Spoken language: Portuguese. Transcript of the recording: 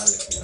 Olha.